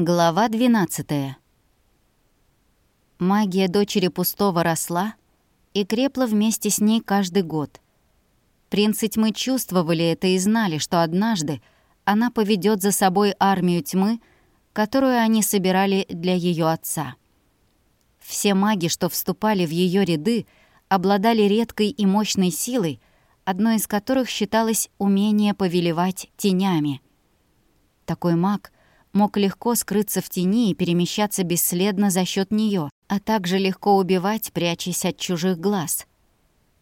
Глава 12 Магия дочери пустого росла и крепла вместе с ней каждый год. Принцы тьмы чувствовали это и знали, что однажды она поведет за собой армию тьмы, которую они собирали для ее отца. Все маги, что вступали в ее ряды, обладали редкой и мощной силой, одной из которых считалось умение повелевать тенями. Такой маг — мог легко скрыться в тени и перемещаться бесследно за счет нее, а также легко убивать, прячась от чужих глаз.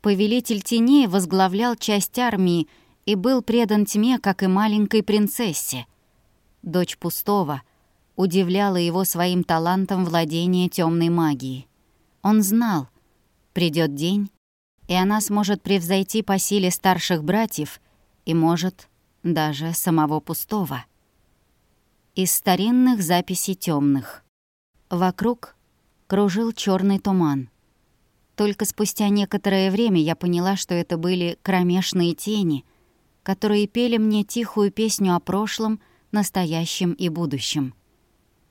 Повелитель теней возглавлял часть армии и был предан тьме, как и маленькой принцессе. Дочь пустого удивляла его своим талантом владения темной магией. Он знал, придет день, и она сможет превзойти по силе старших братьев и, может, даже самого пустого из старинных записей темных. Вокруг кружил черный туман. Только спустя некоторое время я поняла, что это были кромешные тени, которые пели мне тихую песню о прошлом, настоящем и будущем.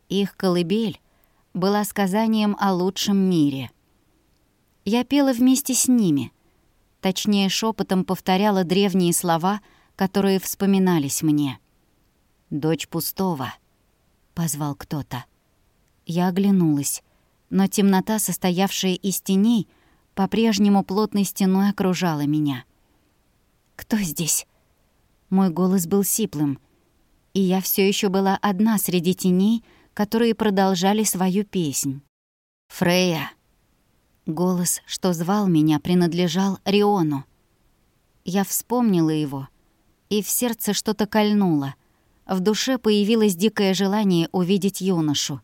Их колыбель была сказанием о лучшем мире. Я пела вместе с ними, точнее, шепотом повторяла древние слова, которые вспоминались мне — «Дочь пустого», — позвал кто-то. Я оглянулась, но темнота, состоявшая из теней, по-прежнему плотной стеной окружала меня. «Кто здесь?» Мой голос был сиплым, и я все еще была одна среди теней, которые продолжали свою песнь. «Фрея!» Голос, что звал меня, принадлежал Риону. Я вспомнила его, и в сердце что-то кольнуло — в душе появилось дикое желание увидеть юношу.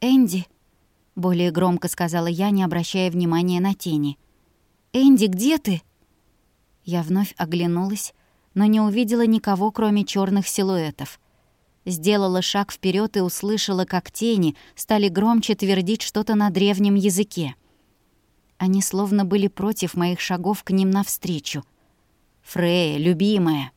«Энди», — более громко сказала я, не обращая внимания на тени. «Энди, где ты?» Я вновь оглянулась, но не увидела никого, кроме черных силуэтов. Сделала шаг вперед и услышала, как тени стали громче твердить что-то на древнем языке. Они словно были против моих шагов к ним навстречу. «Фрея, любимая!»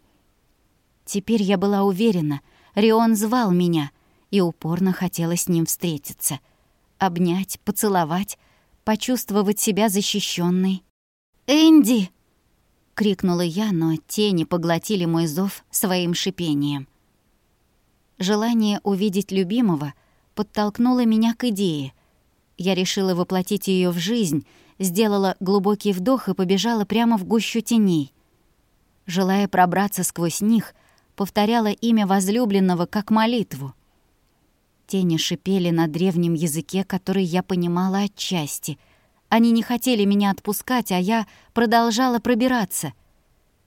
Теперь я была уверена, Рион звал меня, и упорно хотела с ним встретиться. Обнять, поцеловать, почувствовать себя защищенной. «Энди!» — крикнула я, но тени поглотили мой зов своим шипением. Желание увидеть любимого подтолкнуло меня к идее. Я решила воплотить ее в жизнь, сделала глубокий вдох и побежала прямо в гущу теней. Желая пробраться сквозь них — повторяла имя возлюбленного как молитву. Тени шипели на древнем языке, который я понимала отчасти. Они не хотели меня отпускать, а я продолжала пробираться.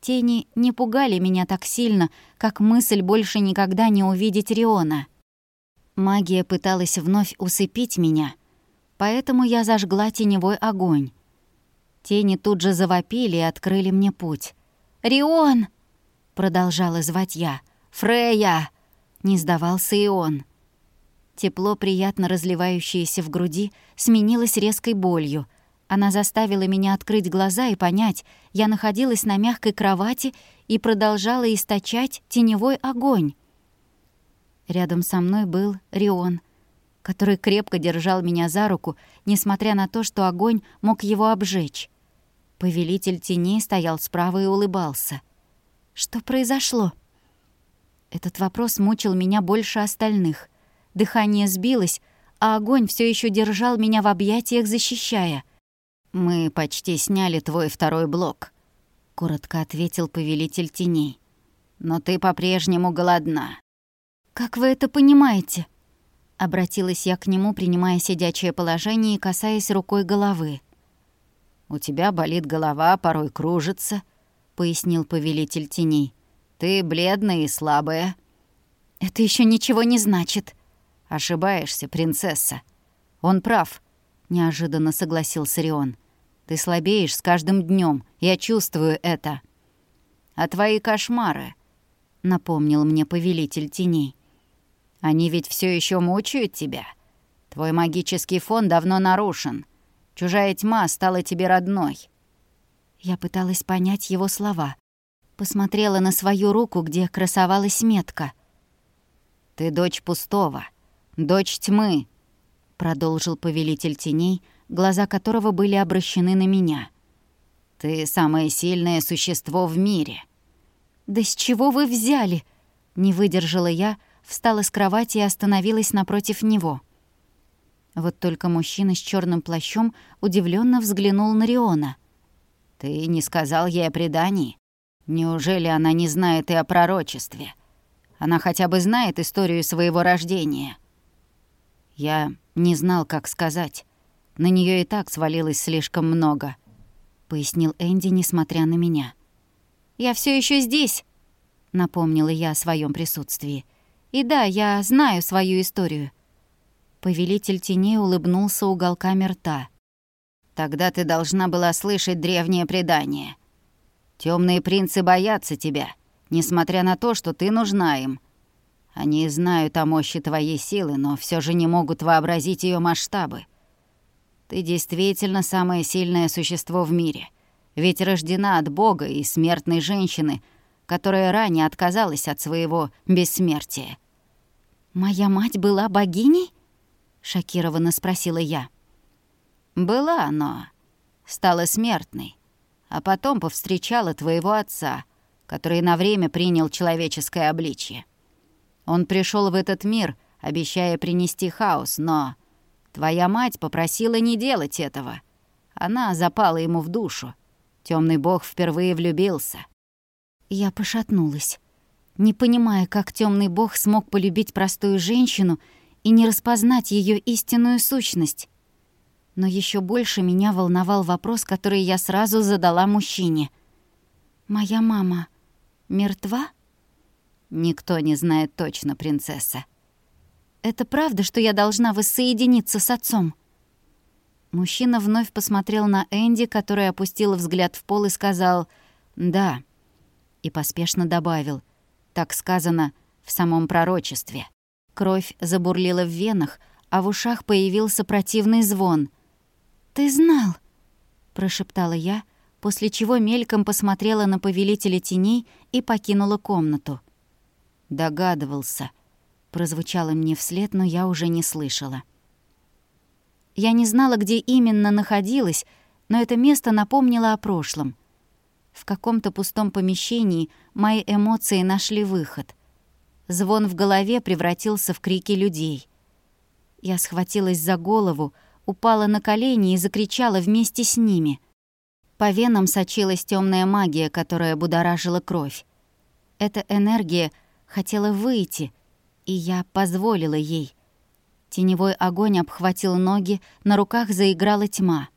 Тени не пугали меня так сильно, как мысль больше никогда не увидеть Риона. Магия пыталась вновь усыпить меня, поэтому я зажгла теневой огонь. Тени тут же завопили и открыли мне путь. «Рион!» Продолжала звать я. «Фрея!» Не сдавался и он. Тепло, приятно разливающееся в груди, сменилось резкой болью. Она заставила меня открыть глаза и понять, я находилась на мягкой кровати и продолжала источать теневой огонь. Рядом со мной был Рион, который крепко держал меня за руку, несмотря на то, что огонь мог его обжечь. Повелитель теней стоял справа и улыбался. Что произошло? Этот вопрос мучил меня больше остальных. Дыхание сбилось, а огонь все еще держал меня в объятиях, защищая. «Мы почти сняли твой второй блок», — коротко ответил повелитель теней. «Но ты по-прежнему голодна». «Как вы это понимаете?» Обратилась я к нему, принимая сидячее положение и касаясь рукой головы. «У тебя болит голова, порой кружится», пояснил повелитель теней. «Ты бледная и слабая». «Это еще ничего не значит». «Ошибаешься, принцесса. Он прав», — неожиданно согласился Рион. «Ты слабеешь с каждым днем. Я чувствую это». «А твои кошмары?» — напомнил мне повелитель теней. «Они ведь все еще мучают тебя. Твой магический фон давно нарушен. Чужая тьма стала тебе родной. Я пыталась понять его слова. Посмотрела на свою руку, где красовалась метка. «Ты дочь пустого. дочь тьмы», — продолжил повелитель теней, глаза которого были обращены на меня. «Ты самое сильное существо в мире». «Да с чего вы взяли?» — не выдержала я, встала с кровати и остановилась напротив него. Вот только мужчина с черным плащом удивленно взглянул на Риона. «Ты не сказал ей о предании? Неужели она не знает и о пророчестве? Она хотя бы знает историю своего рождения?» Я не знал, как сказать. На нее и так свалилось слишком много, пояснил Энди, несмотря на меня. Я все еще здесь, напомнила я о своем присутствии. И да, я знаю свою историю. Повелитель теней улыбнулся уголками рта. «Тогда ты должна была слышать древнее предание. Темные принцы боятся тебя, несмотря на то, что ты нужна им. Они знают о мощи твоей силы, но все же не могут вообразить ее масштабы. Ты действительно самое сильное существо в мире, ведь рождена от Бога и смертной женщины, которая ранее отказалась от своего бессмертия». «Моя мать была богиней?» шокированно спросила я. Была, но стала смертной, а потом повстречала твоего отца, который на время принял человеческое обличье. Он пришел в этот мир, обещая принести хаос, но твоя мать попросила не делать этого. Она запала ему в душу. Темный бог впервые влюбился. Я пошатнулась, не понимая, как темный бог смог полюбить простую женщину и не распознать ее истинную сущность. Но еще больше меня волновал вопрос, который я сразу задала мужчине. «Моя мама мертва?» «Никто не знает точно, принцесса». «Это правда, что я должна воссоединиться с отцом?» Мужчина вновь посмотрел на Энди, который опустил взгляд в пол и сказал «да». И поспешно добавил «так сказано в самом пророчестве». Кровь забурлила в венах, а в ушах появился противный звон. «Ты знал?» — прошептала я, после чего мельком посмотрела на повелителя теней и покинула комнату. «Догадывался», — прозвучало мне вслед, но я уже не слышала. Я не знала, где именно находилась, но это место напомнило о прошлом. В каком-то пустом помещении мои эмоции нашли выход. Звон в голове превратился в крики людей. Я схватилась за голову, упала на колени и закричала вместе с ними. По венам сочилась темная магия, которая будоражила кровь. Эта энергия хотела выйти, и я позволила ей. Теневой огонь обхватил ноги, на руках заиграла тьма.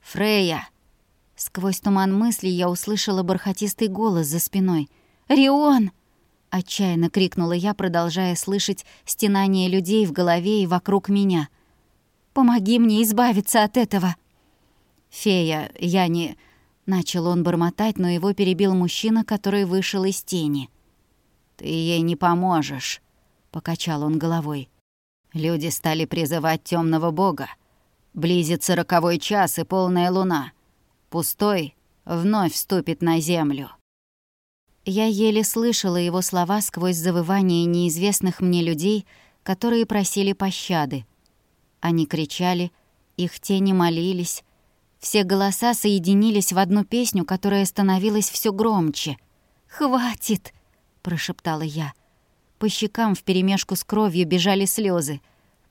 «Фрея!» Сквозь туман мысли я услышала бархатистый голос за спиной. «Рион!» Отчаянно крикнула я, продолжая слышать стенание людей в голове и вокруг меня. «Помоги мне избавиться от этого!» «Фея, я не...» Начал он бормотать, но его перебил мужчина, который вышел из тени. «Ты ей не поможешь», — покачал он головой. «Люди стали призывать темного бога. Близится роковой час и полная луна. Пустой вновь вступит на землю». Я еле слышала его слова сквозь завывание неизвестных мне людей, которые просили пощады. Они кричали, их тени молились. Все голоса соединились в одну песню, которая становилась все громче. «Хватит!» — прошептала я. По щекам вперемешку с кровью бежали слезы.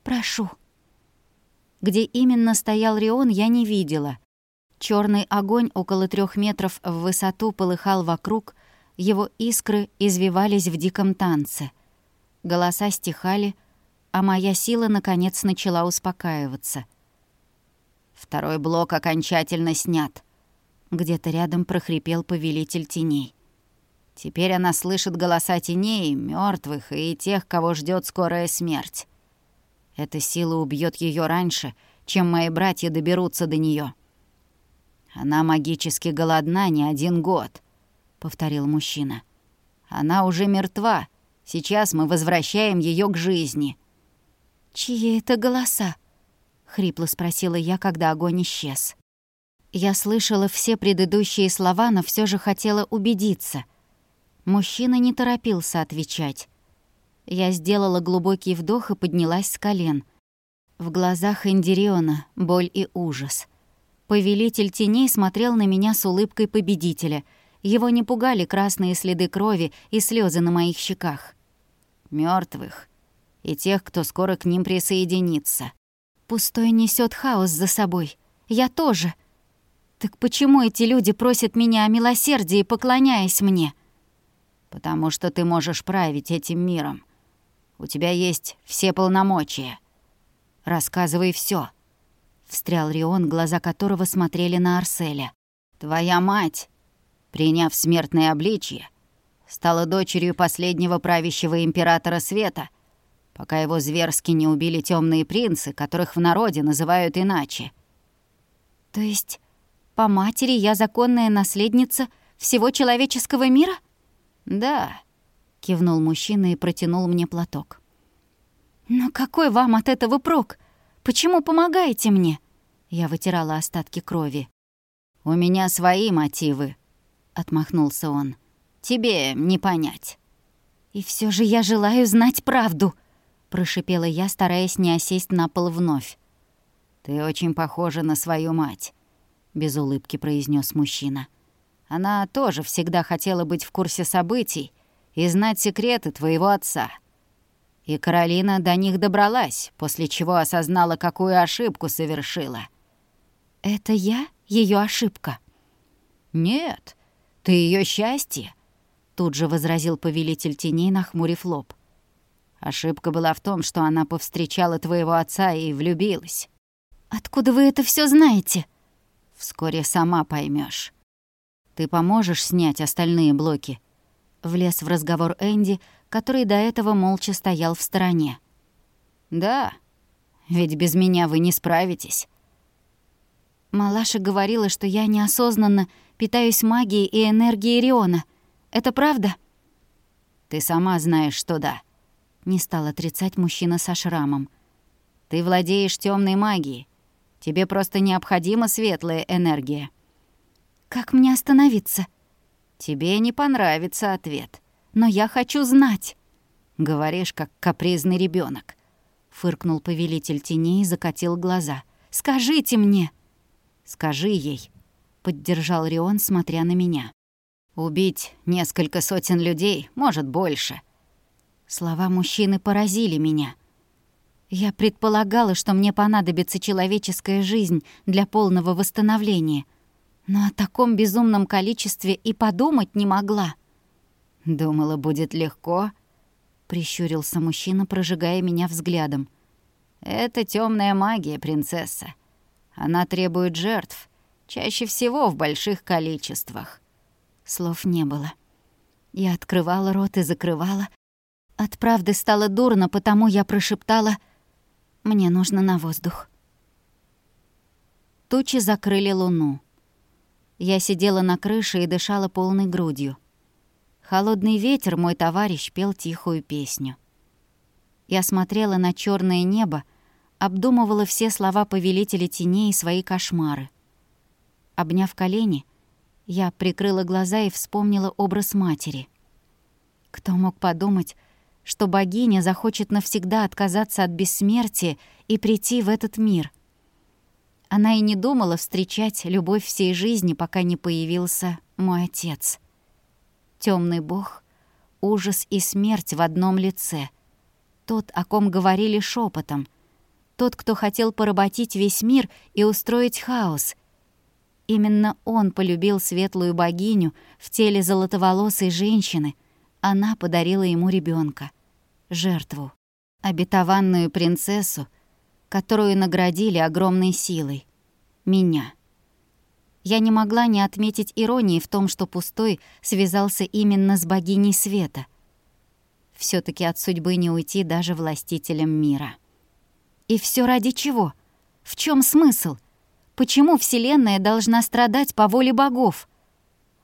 «Прошу». Где именно стоял Рион, я не видела. Черный огонь около трех метров в высоту полыхал вокруг, его искры извивались в диком танце. Голоса стихали, а моя сила, наконец, начала успокаиваться. «Второй блок окончательно снят», — где-то рядом прохрипел повелитель теней. «Теперь она слышит голоса теней, мертвых и тех, кого ждет скорая смерть. Эта сила убьет ее раньше, чем мои братья доберутся до нее. Она магически голодна не один год повторил мужчина. Она уже мертва. Сейчас мы возвращаем ее к жизни. Чьи это голоса? хрипло спросила я, когда огонь исчез. Я слышала все предыдущие слова, но все же хотела убедиться. Мужчина не торопился отвечать. Я сделала глубокий вдох и поднялась с колен. В глазах Эндириона боль и ужас. Повелитель теней смотрел на меня с улыбкой победителя. Его не пугали красные следы крови и слезы на моих щеках. Мертвых и тех, кто скоро к ним присоединится. Пустой несет хаос за собой. Я тоже. Так почему эти люди просят меня о милосердии, поклоняясь мне? Потому что ты можешь править этим миром. У тебя есть все полномочия. Рассказывай все. Встрял Рион, глаза которого смотрели на Арселя. Твоя мать, приняв смертное обличье, стала дочерью последнего правящего императора света, пока его зверски не убили темные принцы, которых в народе называют иначе. То есть по матери я законная наследница всего человеческого мира? Да, кивнул мужчина и протянул мне платок. Но какой вам от этого прок? Почему помогаете мне? Я вытирала остатки крови. У меня свои мотивы, отмахнулся он. Тебе не понять. И все же я желаю знать правду, прошипела я, стараясь не осесть на пол вновь. Ты очень похожа на свою мать. — без улыбки произнес мужчина. «Она тоже всегда хотела быть в курсе событий и знать секреты твоего отца. И Каролина до них добралась, после чего осознала, какую ошибку совершила». «Это я ее ошибка?» «Нет, ты ее счастье», — тут же возразил повелитель теней, нахмурив лоб. Ошибка была в том, что она повстречала твоего отца и влюбилась. «Откуда вы это все знаете?» Вскоре сама поймешь. Ты поможешь снять остальные блоки?» Влез в разговор Энди, который до этого молча стоял в стороне. «Да, ведь без меня вы не справитесь». Малаша говорила, что я неосознанно питаюсь магией и энергией Риона. Это правда? Ты сама знаешь, что да. Не стал отрицать мужчина со шрамом. Ты владеешь темной магией. Тебе просто необходима светлая энергия». «Как мне остановиться?» «Тебе не понравится ответ. Но я хочу знать». «Говоришь, как капризный ребенок. фыркнул повелитель теней и закатил глаза. «Скажите мне!» «Скажи ей», — поддержал Рион, смотря на меня. «Убить несколько сотен людей, может, больше». Слова мужчины поразили меня — я предполагала, что мне понадобится человеческая жизнь для полного восстановления, но о таком безумном количестве и подумать не могла. «Думала, будет легко», — прищурился мужчина, прожигая меня взглядом. «Это темная магия, принцесса. Она требует жертв, чаще всего в больших количествах». Слов не было. Я открывала рот и закрывала. От правды стало дурно, потому я прошептала — мне нужно на воздух. Тучи закрыли луну. Я сидела на крыше и дышала полной грудью. Холодный ветер, мой товарищ, пел тихую песню. Я смотрела на черное небо, обдумывала все слова повелителя теней и свои кошмары. Обняв колени, я прикрыла глаза и вспомнила образ матери. Кто мог подумать, что богиня захочет навсегда отказаться от бессмертия и прийти в этот мир. Она и не думала встречать любовь всей жизни, пока не появился мой отец. Темный бог, ужас и смерть в одном лице. Тот, о ком говорили шепотом, тот, кто хотел поработить весь мир и устроить хаос. Именно он полюбил светлую богиню в теле золотоволосой женщины — она подарила ему ребенка, жертву, обетованную принцессу, которую наградили огромной силой. Меня. Я не могла не отметить иронии в том, что Пустой связался именно с богиней света. все таки от судьбы не уйти даже властителям мира. И все ради чего? В чем смысл? Почему Вселенная должна страдать по воле богов?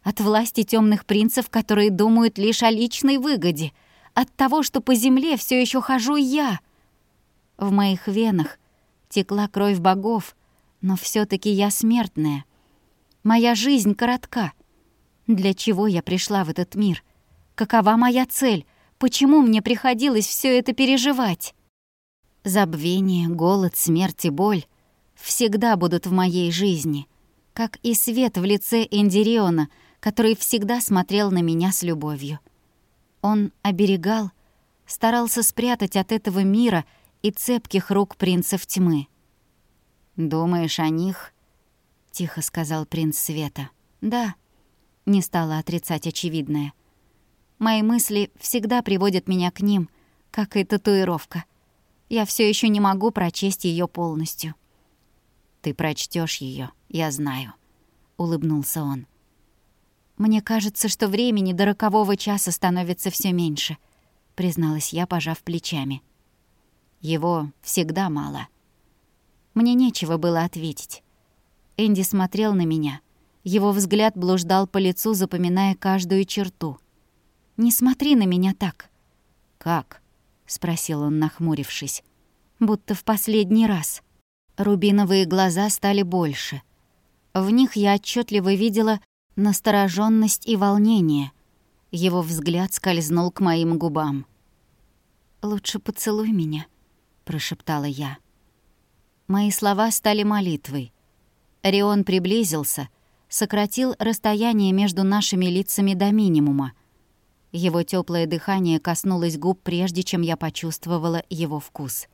От власти темных принцев, которые думают лишь о личной выгоде. От того, что по земле все еще хожу я. В моих венах текла кровь богов, но все таки я смертная. Моя жизнь коротка. Для чего я пришла в этот мир? Какова моя цель? Почему мне приходилось все это переживать? Забвение, голод, смерть и боль всегда будут в моей жизни, как и свет в лице Эндириона, который всегда смотрел на меня с любовью. Он оберегал, старался спрятать от этого мира и цепких рук принцев тьмы. «Думаешь о них?» — тихо сказал принц Света. «Да», — не стала отрицать очевидное. «Мои мысли всегда приводят меня к ним, как и татуировка. Я все еще не могу прочесть ее полностью». «Ты прочтешь ее, я знаю», — улыбнулся он. «Мне кажется, что времени до рокового часа становится все меньше», — призналась я, пожав плечами. «Его всегда мало». Мне нечего было ответить. Энди смотрел на меня. Его взгляд блуждал по лицу, запоминая каждую черту. «Не смотри на меня так». «Как?» — спросил он, нахмурившись. «Будто в последний раз». Рубиновые глаза стали больше. В них я отчетливо видела настороженность и волнение. Его взгляд скользнул к моим губам. «Лучше поцелуй меня», — прошептала я. Мои слова стали молитвой. Рион приблизился, сократил расстояние между нашими лицами до минимума. Его теплое дыхание коснулось губ, прежде чем я почувствовала его вкус.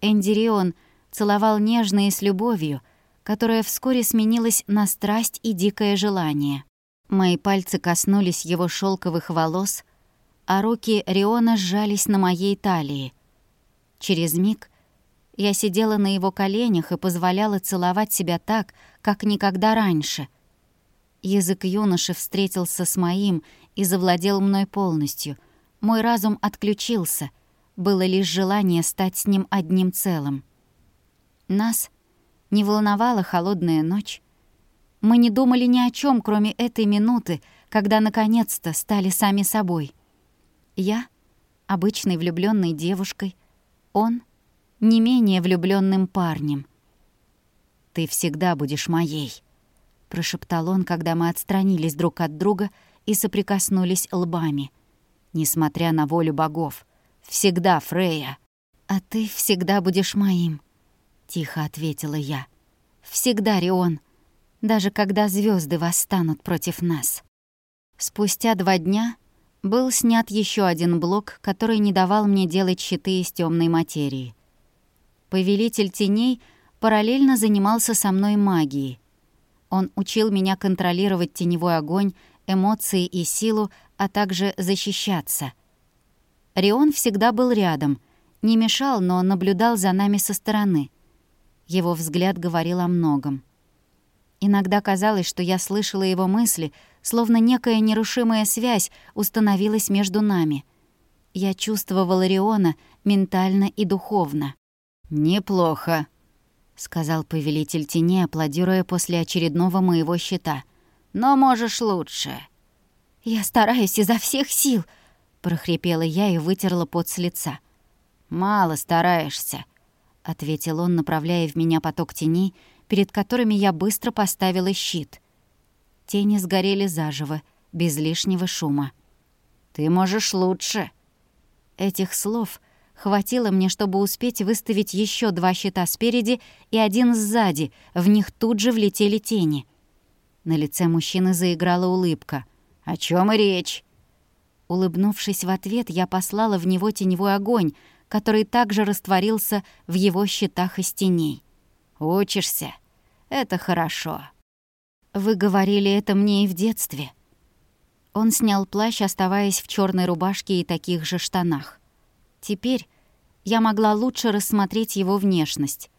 Энди Рион целовал нежно и с любовью — которая вскоре сменилась на страсть и дикое желание. Мои пальцы коснулись его шелковых волос, а руки Риона сжались на моей талии. Через миг я сидела на его коленях и позволяла целовать себя так, как никогда раньше. Язык юноши встретился с моим и завладел мной полностью. Мой разум отключился. Было лишь желание стать с ним одним целым. Нас — не волновала холодная ночь. Мы не думали ни о чем, кроме этой минуты, когда наконец-то стали сами собой. Я — обычной влюбленной девушкой, он — не менее влюбленным парнем. «Ты всегда будешь моей», — прошептал он, когда мы отстранились друг от друга и соприкоснулись лбами. «Несмотря на волю богов, всегда Фрея». «А ты всегда будешь моим», тихо ответила я. Всегда Рион, даже когда звезды восстанут против нас. Спустя два дня был снят еще один блок, который не давал мне делать щиты из темной материи. Повелитель теней параллельно занимался со мной магией. Он учил меня контролировать теневой огонь, эмоции и силу, а также защищаться. Рион всегда был рядом, не мешал, но наблюдал за нами со стороны — его взгляд говорил о многом. Иногда казалось, что я слышала его мысли, словно некая нерушимая связь установилась между нами. Я чувствовала Риона ментально и духовно. «Неплохо», — сказал повелитель тени, аплодируя после очередного моего щита. «Но можешь лучше». «Я стараюсь изо всех сил», — прохрипела я и вытерла пот с лица. «Мало стараешься», — ответил он, направляя в меня поток теней, перед которыми я быстро поставила щит. Тени сгорели заживо, без лишнего шума. «Ты можешь лучше!» Этих слов хватило мне, чтобы успеть выставить еще два щита спереди и один сзади, в них тут же влетели тени. На лице мужчины заиграла улыбка. «О чем речь?» Улыбнувшись в ответ, я послала в него теневой огонь, который также растворился в его щитах из теней. «Учишься? Это хорошо». «Вы говорили это мне и в детстве». Он снял плащ, оставаясь в черной рубашке и таких же штанах. Теперь я могла лучше рассмотреть его внешность.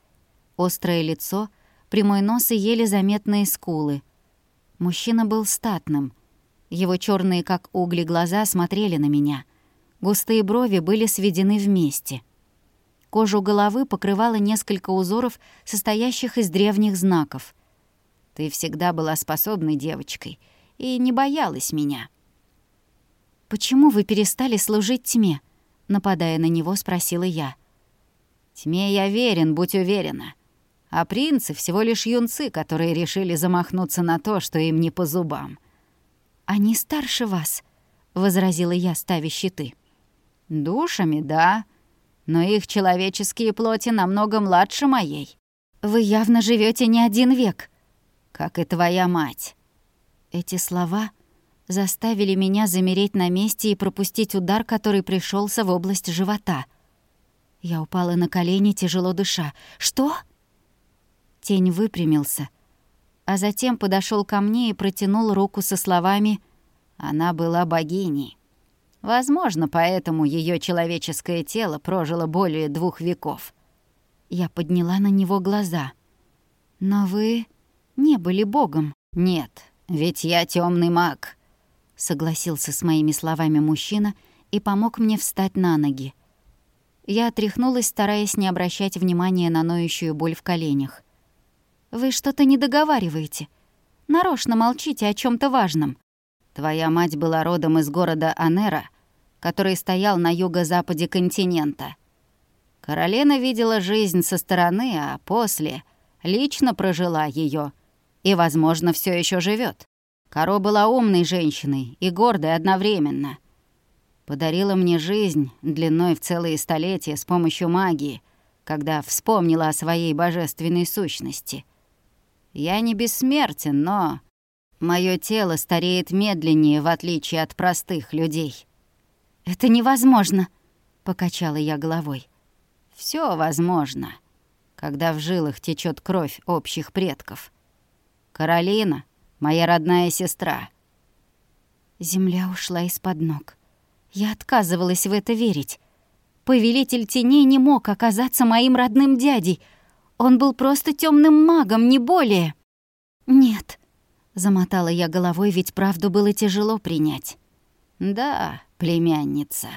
Острое лицо, прямой нос и еле заметные скулы. Мужчина был статным. Его черные, как угли, глаза смотрели на меня — Густые брови были сведены вместе. Кожу головы покрывало несколько узоров, состоящих из древних знаков. «Ты всегда была способной девочкой и не боялась меня». «Почему вы перестали служить тьме?» — нападая на него, спросила я. «Тьме я верен, будь уверена. А принцы — всего лишь юнцы, которые решили замахнуться на то, что им не по зубам». «Они старше вас», — возразила я, ставя щиты. Душами, да, но их человеческие плоти намного младше моей. Вы явно живете не один век. Как и твоя мать. Эти слова заставили меня замереть на месте и пропустить удар, который пришелся в область живота. Я упала на колени, тяжело дыша. «Что?» Тень выпрямился, а затем подошел ко мне и протянул руку со словами «Она была богиней». Возможно, поэтому ее человеческое тело прожило более двух веков. Я подняла на него глаза. «Но вы не были богом». «Нет, ведь я темный маг», — согласился с моими словами мужчина и помог мне встать на ноги. Я отряхнулась, стараясь не обращать внимания на ноющую боль в коленях. «Вы что-то не договариваете. Нарочно молчите о чем то важном». «Твоя мать была родом из города Анера, который стоял на юго-западе континента. Каролина видела жизнь со стороны, а после лично прожила ее и, возможно, все еще живет. Каро была умной женщиной и гордой одновременно. Подарила мне жизнь длиной в целые столетия с помощью магии, когда вспомнила о своей божественной сущности. Я не бессмертен, но мое тело стареет медленнее, в отличие от простых людей. «Это невозможно», — покачала я головой. Все возможно, когда в жилах течет кровь общих предков. Каролина — моя родная сестра». Земля ушла из-под ног. Я отказывалась в это верить. Повелитель теней не мог оказаться моим родным дядей. Он был просто темным магом, не более. «Нет», — замотала я головой, ведь правду было тяжело принять. «Да, племянница»,